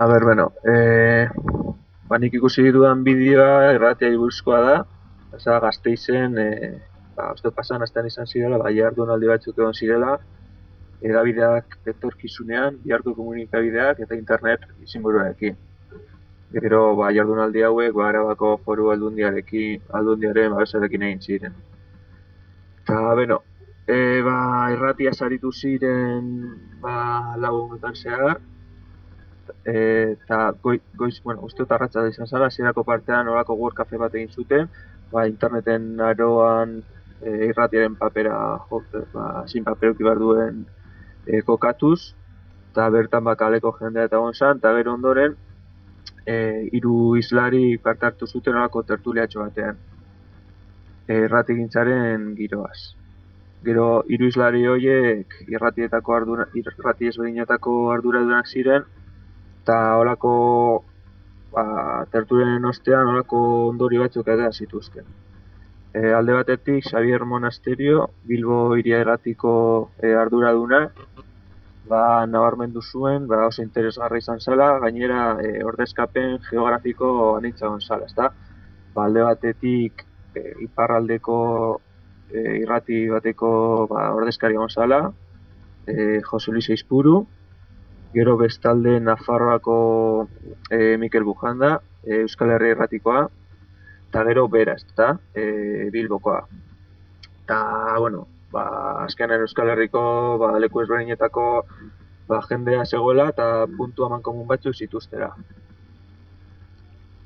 A ber, bueno, e, ba, nik ikusi dudan bideoa erratia buruzkoa da, Osa, gazteizen, e, ba, uste pasan aztean izan zirela, ba, jardunaldi batzuk egon zirela, edabideak etorkizunean, biharko komunikabideak eta internet izinburuarekin. Gero, ba, jardunaldi hauek, ba, arabako foru aldundiarekin, aldundiaren babesarekin egin ziren. Eta, beno, e, ba, erratia saritu ziren, ba, lagunetan zehar, eta goi, goiz, bueno, uste eta ratza da izan zara, zirako partean orako World Cafe bat egin zuten, ba, interneten aroan e, irratiaren papera, jo, ba, zin paperuki behar duen e, kokatuz, eta bertan bakaleko jendea eta gonsan, eta gero ondoren, e, iru islari parte hartu zuten orako tertuliatxo batean. E, irrati gintzaren giroaz. Gero hiru islari horiek irratietako ardura, irrati ezberdinetako ardura duenak ziren, eta holako ba, tertulianen ostean holako ondori batzuk eta zituzten. E, alde batetik, Xavier Monasterio, Bilbo iria erratiko e, arduraduna, ba, nabarmendu zuen, ba, oso interesgarra izan zela, gainera e, ordezkapen geografiko anitza zala, ezta? Ba, alde batetik e, iparraldeko e, irrati bateko ba, ordezkari egon zala, e, Jose Luis Eizpuru, gero bestalde Nafarroako e, Mikel Bujanda, e, Euskal Herri irratikoa, eta gero bera, ezta? E, Bilbokoa. Eta, bueno, ba, azkenean Euskal Herriko ba, leku ezberdinetako ba, jendea zegoela eta puntu haman komun batzuk zituztera.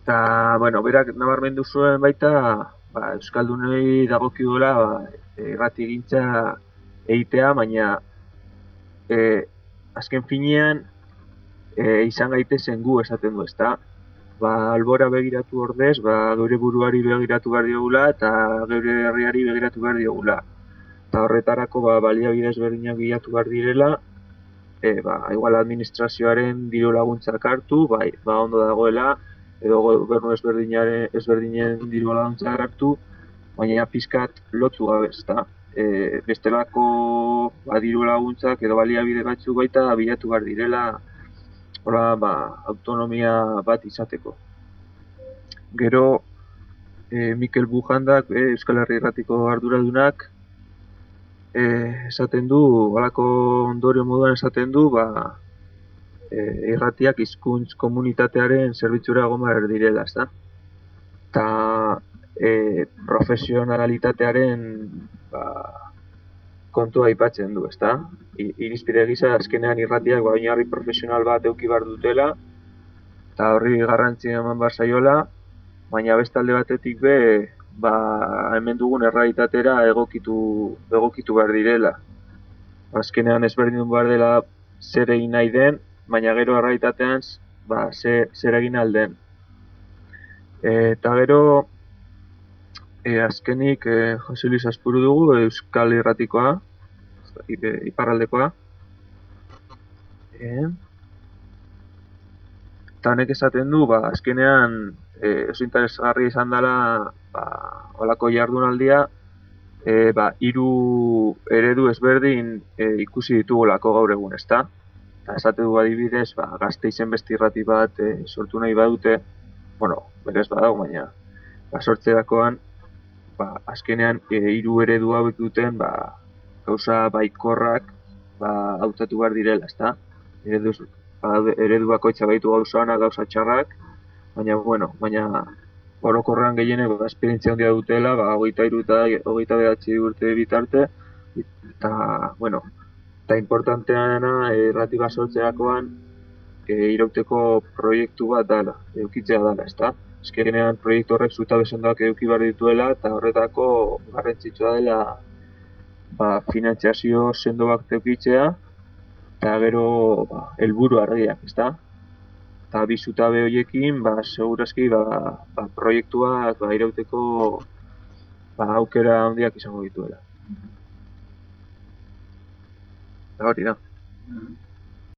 Eta, bueno, berak nabarmendu zuen baita, ba, Euskaldunei dagokiola ba, errati gintza egitea, baina e, azken finean e, izan gaitezen gu esaten du, ezta? Ba, albora begiratu ordez, ba, geure buruari begiratu behar diogula eta geure herriari begiratu behar diogula eta horretarako ba, baliabide ezberdinak bilatu behar direla, e, ba, igual administrazioaren diru laguntzak hartu, bai, ba, ondo dagoela, edo gobernu ezberdinaren ezberdinen diru laguntzak hartu, baina pizkat lotu gabe, ezta? E, bestelako ba, diru laguntzak edo baliabide batzuk baita bilatu behar direla, hola, ba, autonomia bat izateko. Gero, e, Mikel Bujandak, e, Euskal Herri Erratiko arduradunak, eh, esaten du, balako ondorio moduan esaten du, ba, eh, irratiak hizkuntz komunitatearen zerbitzura goma direla, ez da? Eta eh, profesionalitatearen ba, kontua aipatzen du, ez da? Irizpide gisa, azkenean irratiak oinarri profesional bat euki bar dutela, eta horri garrantzia eman bar zaiola, baina bestalde batetik be, ba, hemen dugun errealitatera egokitu, egokitu behar direla. Azkenean ezberdin behar dela zer egin nahi den, baina gero errealitatean ba, zer, zer egin alden. Eta gero, e, azkenik e, Jose Luis Azpuru dugu, Euskal Irratikoa, iparraldekoa. E, eta honek esaten du, ba, azkenean e, oso interesgarri izan dela ba, olako jardunaldia e, ba, iru eredu ezberdin e, ikusi ditugolako gaur egun, ezta? Eta esate du adibidez, ba, gazte izen bestirrati bat e, sortu nahi badute, bueno, berez badago, baina ba, sortzerakoan, ba, azkenean e, iru eredu hauek duten, ba, gauza baikorrak ba, hautatu behar direla, ezta? Eredu, ba, eredu bakoitza baitu gauza gauza txarrak, baina, bueno, baina orokorrean gehienek ba, esperientzia handia dutela, ba, hogeita iru eta hogeita behatzi urte bitarte, eta, bueno, eta importanteana errati bat sortzeakoan e, irauteko proiektu bat dala, eukitzea dala, ezta? Ezkenean proiektu horrek zuta besendoak euki behar dituela, eta horretako garrantzitsua dela ba, finantziazio sendo bat eukitzea, eta gero ba, helburu argiak, ezta? eta bi zutabe horiekin, ba, segurazki, ba, ba, proiektuak ba, irauteko ba, aukera handiak izango dituela. Eta hori da.